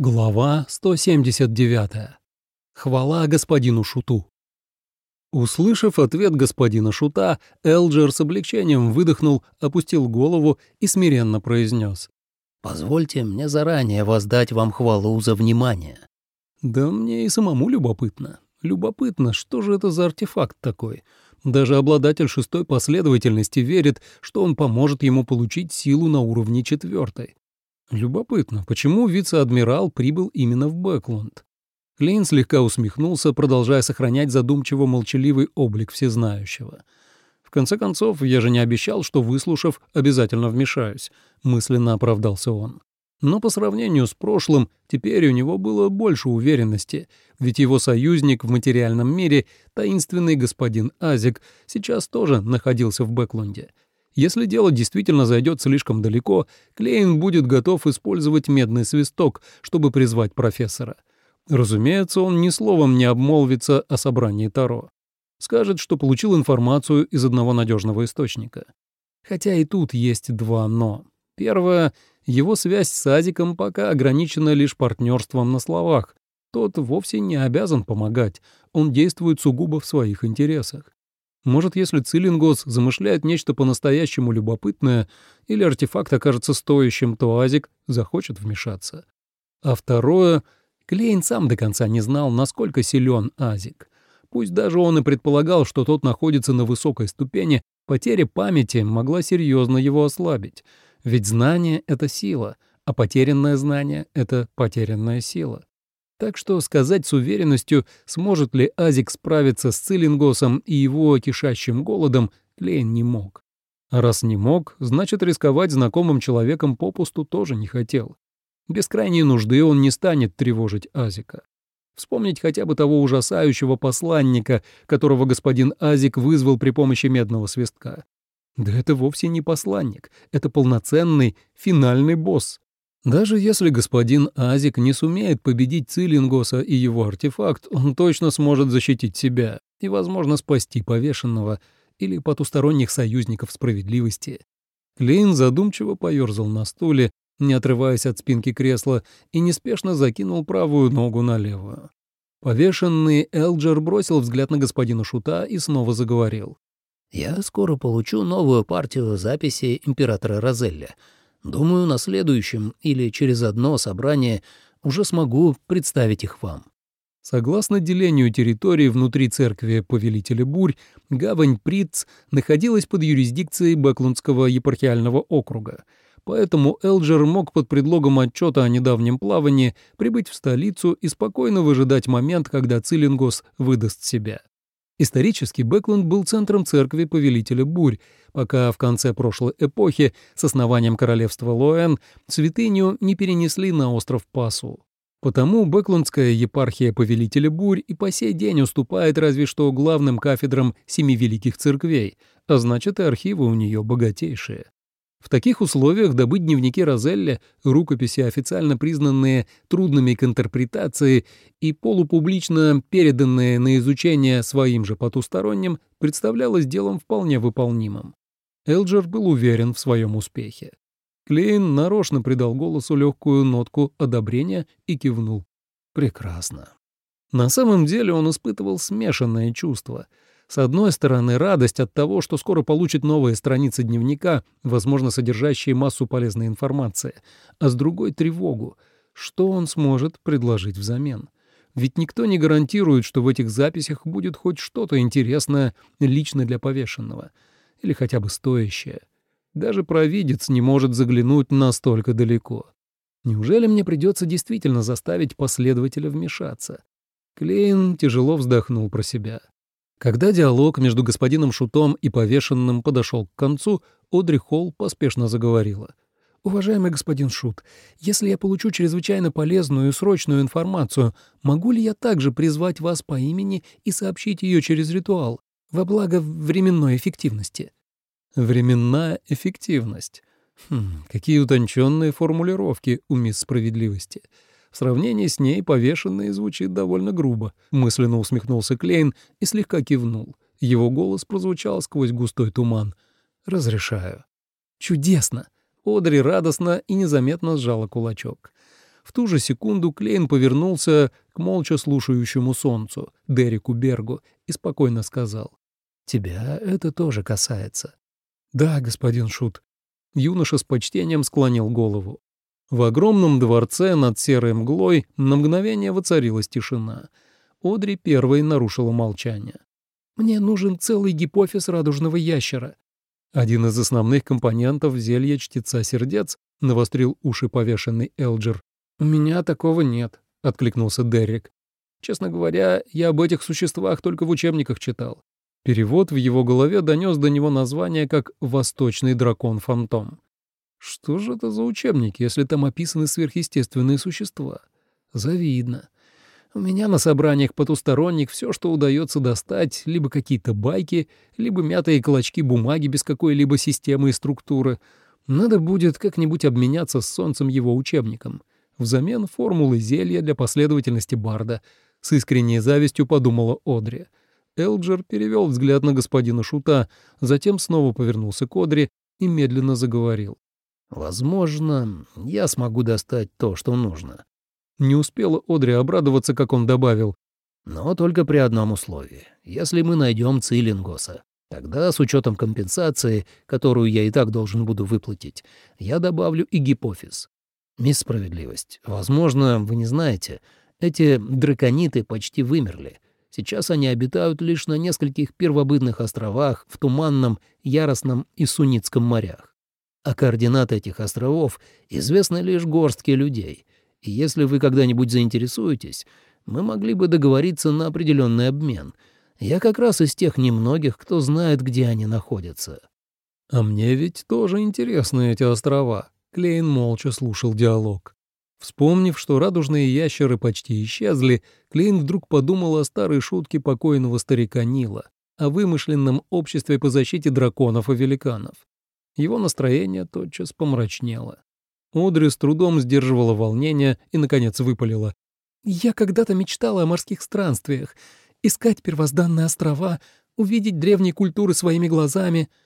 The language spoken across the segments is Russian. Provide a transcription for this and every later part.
Глава 179. Хвала господину Шуту. Услышав ответ господина Шута, Элджер с облегчением выдохнул, опустил голову и смиренно произнес. «Позвольте мне заранее воздать вам хвалу за внимание». «Да мне и самому любопытно. Любопытно, что же это за артефакт такой? Даже обладатель шестой последовательности верит, что он поможет ему получить силу на уровне четвертой. Любопытно, почему вице-адмирал прибыл именно в Бэклунд? Клейн слегка усмехнулся, продолжая сохранять задумчиво молчаливый облик всезнающего. В конце концов, я же не обещал, что, выслушав, обязательно вмешаюсь, мысленно оправдался он. Но по сравнению с прошлым, теперь у него было больше уверенности, ведь его союзник в материальном мире, таинственный господин Азик, сейчас тоже находился в Бэклунде — если дело действительно зайдет слишком далеко, Клейн будет готов использовать медный свисток, чтобы призвать профессора. Разумеется, он ни словом не обмолвится о собрании Таро. Скажет, что получил информацию из одного надежного источника. Хотя и тут есть два «но». Первое — его связь с Азиком пока ограничена лишь партнерством на словах. Тот вовсе не обязан помогать, он действует сугубо в своих интересах. Может, если Цилингос замышляет нечто по-настоящему любопытное или артефакт окажется стоящим, то Азик захочет вмешаться. А второе, Клейн сам до конца не знал, насколько силен Азик. Пусть даже он и предполагал, что тот находится на высокой ступени, потеря памяти могла серьезно его ослабить. Ведь знание — это сила, а потерянное знание — это потерянная сила. Так что сказать с уверенностью, сможет ли Азик справиться с Цилингосом и его кишащим голодом, Клейн не мог. А раз не мог, значит, рисковать знакомым человеком попусту тоже не хотел. Без крайней нужды он не станет тревожить Азика. Вспомнить хотя бы того ужасающего посланника, которого господин Азик вызвал при помощи медного свистка. Да это вовсе не посланник, это полноценный финальный босс. Даже если господин Азик не сумеет победить Цилингоса и его артефакт, он точно сможет защитить себя и, возможно, спасти повешенного или потусторонних союзников справедливости. Клейн задумчиво поёрзал на стуле, не отрываясь от спинки кресла, и неспешно закинул правую ногу на левую. Повешенный Элджер бросил взгляд на господина Шута и снова заговорил. «Я скоро получу новую партию записей императора Розелля — Думаю, на следующем или через одно собрание уже смогу представить их вам. Согласно делению территории внутри церкви Повелителя Бурь, гавань Приц находилась под юрисдикцией Бэклундского епархиального округа, поэтому Элджер мог под предлогом отчета о недавнем плавании прибыть в столицу и спокойно выжидать момент, когда Цилингос выдаст себя. Исторически Бэкленд был центром церкви Повелителя Бурь, пока в конце прошлой эпохи с основанием королевства Лоэн святыню не перенесли на остров Пасу. Потому Бэклендская епархия Повелителя Бурь и по сей день уступает разве что главным кафедрам семи великих церквей, а значит и архивы у нее богатейшие. В таких условиях добыть дневники Розелли, рукописи, официально признанные трудными к интерпретации и полупублично переданные на изучение своим же потусторонним, представлялось делом вполне выполнимым. Элджер был уверен в своем успехе. Клейн нарочно придал голосу легкую нотку одобрения и кивнул. «Прекрасно». На самом деле он испытывал смешанное чувство — с одной стороны, радость от того, что скоро получит новые страницы дневника, возможно, содержащие массу полезной информации, а с другой — тревогу. Что он сможет предложить взамен? Ведь никто не гарантирует, что в этих записях будет хоть что-то интересное лично для повешенного. Или хотя бы стоящее. Даже провидец не может заглянуть настолько далеко. Неужели мне придется действительно заставить последователя вмешаться? Клейн тяжело вздохнул про себя. Когда диалог между господином Шутом и повешенным подошел к концу, Одри Холл поспешно заговорила. «Уважаемый господин Шут, если я получу чрезвычайно полезную и срочную информацию, могу ли я также призвать вас по имени и сообщить ее через ритуал, во благо временной эффективности?» «Временная эффективность. Хм, какие утонченные формулировки у мисс Справедливости. В сравнении с ней повешенный звучит довольно грубо. Мысленно усмехнулся Клейн и слегка кивнул. Его голос прозвучал сквозь густой туман. «Разрешаю». «Чудесно!» Одри радостно и незаметно сжала кулачок. В ту же секунду Клейн повернулся к молча слушающему солнцу, Дереку Бергу, и спокойно сказал. «Тебя это тоже касается». «Да, господин Шут». Юноша с почтением склонил голову. В огромном дворце над серой мглой на мгновение воцарилась тишина. Одри первой нарушила молчание. «Мне нужен целый гипофиз радужного ящера». Один из основных компонентов зелья чтеца сердец навострил уши повешенный Элджер. «У меня такого нет», — откликнулся Дерек. «Честно говоря, я об этих существах только в учебниках читал». Перевод в его голове донес до него название как «Восточный дракон-фантом». Что же это за учебники, если там описаны сверхъестественные существа? Завидно. У меня на собраниях потусторонних все, что удается достать, либо какие-то байки, либо мятые клочки бумаги без какой-либо системы и структуры. Надо будет как-нибудь обменяться с солнцем его учебником. Взамен формулы зелья для последовательности Барда. С искренней завистью подумала Одри. Элджер перевел взгляд на господина Шута, затем снова повернулся к Одри и медленно заговорил. «Возможно, я смогу достать то, что нужно». Не успела Одри обрадоваться, как он добавил. «Но только при одном условии. Если мы найдем Цилингоса, тогда с учетом компенсации, которую я и так должен буду выплатить, я добавлю и гипофиз. «Мисс Справедливость, возможно, вы не знаете, эти дракониты почти вымерли. Сейчас они обитают лишь на нескольких первобытных островах в Туманном, Яростном и Суницком морях. А координаты этих островов известны лишь горстке людей. И если вы когда-нибудь заинтересуетесь, мы могли бы договориться на определенный обмен. Я как раз из тех немногих, кто знает, где они находятся». «А мне ведь тоже интересны эти острова», Клейн молча слушал диалог. Вспомнив, что радужные ящеры почти исчезли, Клейн вдруг подумал о старой шутке покойного старика Нила, о вымышленном обществе по защите драконов и великанов. Его настроение тотчас помрачнело. Одри с трудом сдерживала волнение и, наконец, выпалила. «Я когда-то мечтала о морских странствиях, искать первозданные острова, увидеть древние культуры своими глазами —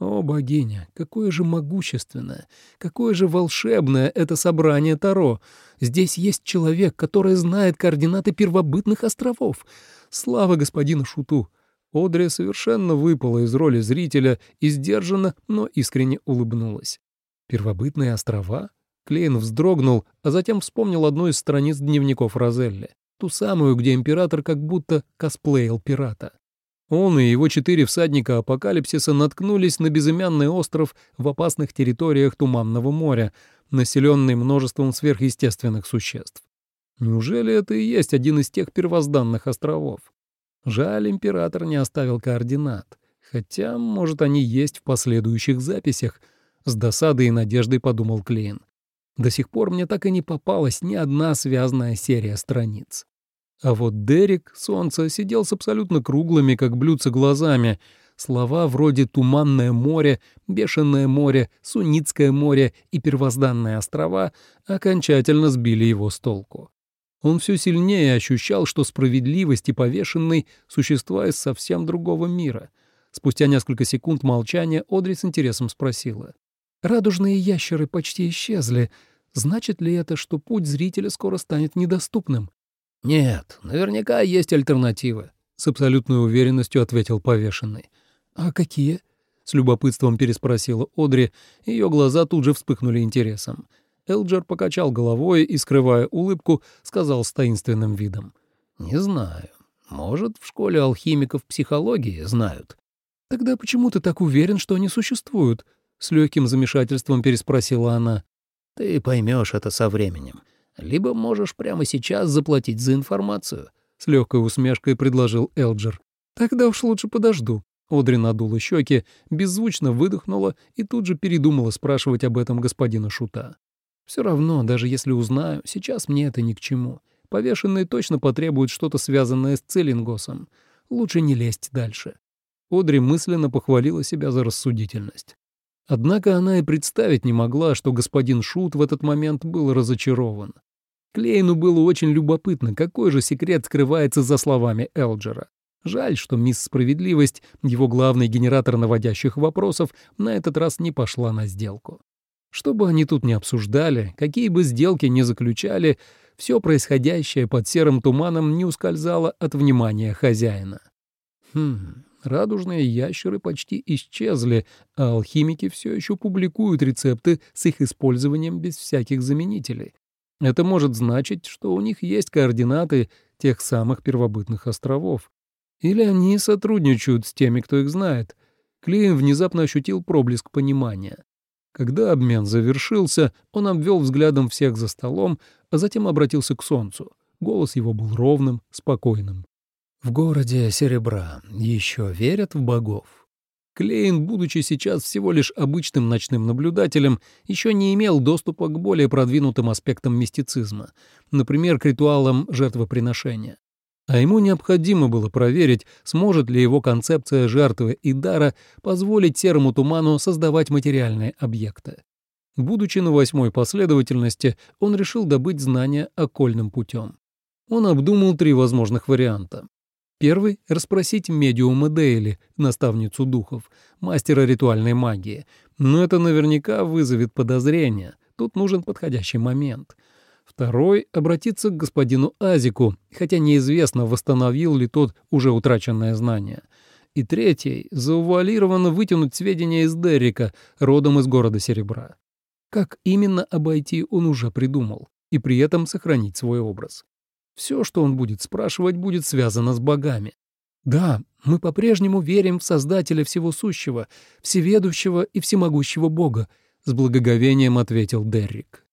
о, богиня, какое же могущественное, какое же волшебное это собрание Таро! Здесь есть человек, который знает координаты первобытных островов. Слава господину Шуту! Одри совершенно выпала из роли зрителя и сдержанно, но искренне улыбнулась. Первобытные острова? Клейн вздрогнул, а затем вспомнил одну из страниц дневников Розелли, ту самую, где император как будто косплеил пирата. Он и его четыре всадника апокалипсиса наткнулись на безымянный остров в опасных территориях Туманного моря, населенный множеством сверхъестественных существ. Неужели это и есть один из тех первозданных островов? Жаль, император не оставил координат. Хотя, может, они есть в последующих записях. С досадой и надеждой подумал Клейн. До сих пор мне так и не попалась ни одна связанная серия страниц. А вот Дерек, солнце, сидел с абсолютно круглыми, как блюдца, глазами. Слова вроде «туманное море», «бешеное море», «суницкое море» и «первозданные острова» окончательно сбили его с толку. Он все сильнее ощущал, что справедливость и повешенный — существа из совсем другого мира. Спустя несколько секунд молчания Одри с интересом спросила. «Радужные ящеры почти исчезли. Значит ли это, что путь зрителя скоро станет недоступным?» «Нет, наверняка есть альтернативы», — с абсолютной уверенностью ответил повешенный. «А какие?» — с любопытством переспросила Одри, ее глаза тут же вспыхнули интересом. Элджер покачал головой и, скрывая улыбку, сказал с таинственным видом. «Не знаю. Может, в школе алхимиков психологии знают». «Тогда почему ты так уверен, что они существуют?» — с легким замешательством переспросила она. «Ты поймешь это со временем либо можешь прямо сейчас заплатить за информацию», — с легкой усмешкой предложил Элджер. «Тогда уж лучше подожду». Одри надула щеки, беззвучно выдохнула и тут же передумала спрашивать об этом господина Шута. «Все равно, даже если узнаю, сейчас мне это ни к чему. Повешенные точно потребуют что-то связанное с Целингосом. Лучше не лезть дальше». Одри мысленно похвалила себя за рассудительность. Однако она и представить не могла, что господин Шут в этот момент был разочарован. Клейну было очень любопытно, какой же секрет скрывается за словами Элджера. Жаль, что мисс Справедливость, его главный генератор наводящих вопросов, на этот раз не пошла на сделку. Что бы они тут ни обсуждали, какие бы сделки ни заключали, все происходящее под серым туманом не ускользало от внимания хозяина. Хм, радужные ящеры почти исчезли, а алхимики все еще публикуют рецепты с их использованием без всяких заменителей. Это может значить, что у них есть координаты тех самых первобытных островов. Или они сотрудничают с теми, кто их знает. Клейн внезапно ощутил проблеск понимания. Когда обмен завершился, он обвел взглядом всех за столом, а затем обратился к солнцу. Голос его был ровным, спокойным. «В городе Серебра еще верят в богов?» Клейн, будучи сейчас всего лишь обычным ночным наблюдателем, еще не имел доступа к более продвинутым аспектам мистицизма, например, к ритуалам жертвоприношения. А ему необходимо было проверить, сможет ли его концепция жертвы и дара позволить серому туману создавать материальные объекты. Будучи на восьмой последовательности, он решил добыть знания окольным путем. Он обдумал три возможных варианта. Первый — расспросить медиума Дейли, наставницу духов, мастера ритуальной магии. Но это наверняка вызовет подозрения. Тут нужен подходящий момент — Второй — обратиться к господину Азику, хотя неизвестно, восстановил ли тот уже утраченное знание. И третий — заувуалированно вытянуть сведения из Деррика, родом из города Серебра. Как именно обойти, он уже придумал, и при этом сохранить свой образ. Все, что он будет спрашивать, будет связано с богами. Да, мы по-прежнему верим в Создателя Всего Сущего, Всеведущего и Всемогущего Бога, с благоговением ответил Деррик.